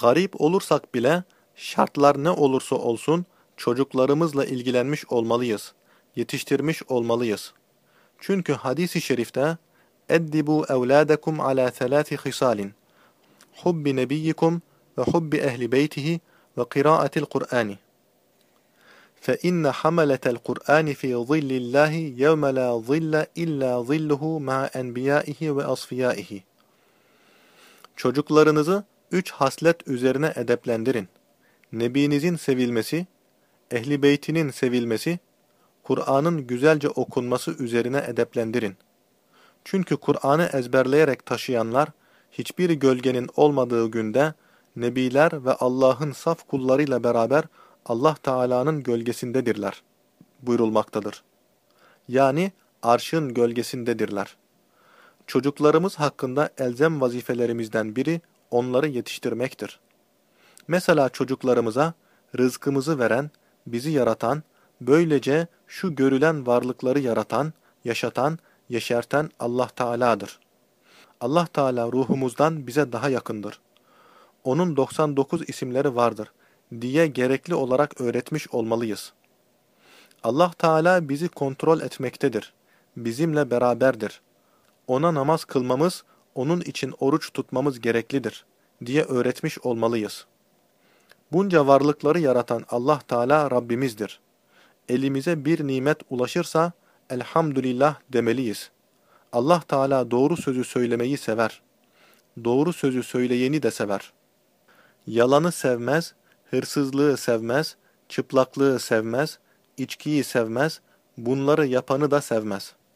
Garip olursak bile şartlar ne olursa olsun çocuklarımızla ilgilenmiş olmalıyız, yetiştirmiş olmalıyız. Çünkü hadis-i şerifte اَدِّبُوا اَوْلَادَكُمْ عَلَى ثَلَاثِ خِصَالٍ حُبِّ نَبِيِّكُمْ وَحُبِّ اَهْلِ بَيْتِهِ وَقِرَاءَةِ الْقُرْآنِ فَإِنَّ حَمَلَةَ الْقُرْآنِ فِي ظِلِّ اللّٰهِ يَوْمَ لَا ظِلَّ إِلَّا ظِلُّهُ مَعَ أَنْبِيَائِهِ وَأَصْفِيَائِهِ Çocuklarınızı üç haslet üzerine edeplendirin. Nebinizin sevilmesi, ehli beytinin sevilmesi, Kur'an'ın güzelce okunması üzerine edeplendirin. Çünkü Kur'an'ı ezberleyerek taşıyanlar, hiçbir gölgenin olmadığı günde, Nebiler ve Allah'ın saf kullarıyla beraber Allah Teala'nın gölgesindedirler buyurulmaktadır. Yani arşın gölgesindedirler. Çocuklarımız hakkında elzem vazifelerimizden biri onları yetiştirmektir. Mesela çocuklarımıza rızkımızı veren, bizi yaratan, böylece şu görülen varlıkları yaratan, yaşatan, yeşerten Allah Teala'dır. Allah Teala ruhumuzdan bize daha yakındır. Onun 99 isimleri vardır diye gerekli olarak öğretmiş olmalıyız. Allah Teala bizi kontrol etmektedir. Bizimle beraberdir. Ona namaz kılmamız, onun için oruç tutmamız gereklidir diye öğretmiş olmalıyız. Bunca varlıkları yaratan Allah Teala Rabbimizdir. Elimize bir nimet ulaşırsa elhamdülillah demeliyiz. Allah Teala doğru sözü söylemeyi sever. Doğru sözü söyleyeni de sever. Yalanı sevmez, hırsızlığı sevmez, çıplaklığı sevmez, içkiyi sevmez, bunları yapanı da sevmez.''